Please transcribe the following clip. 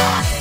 Bye.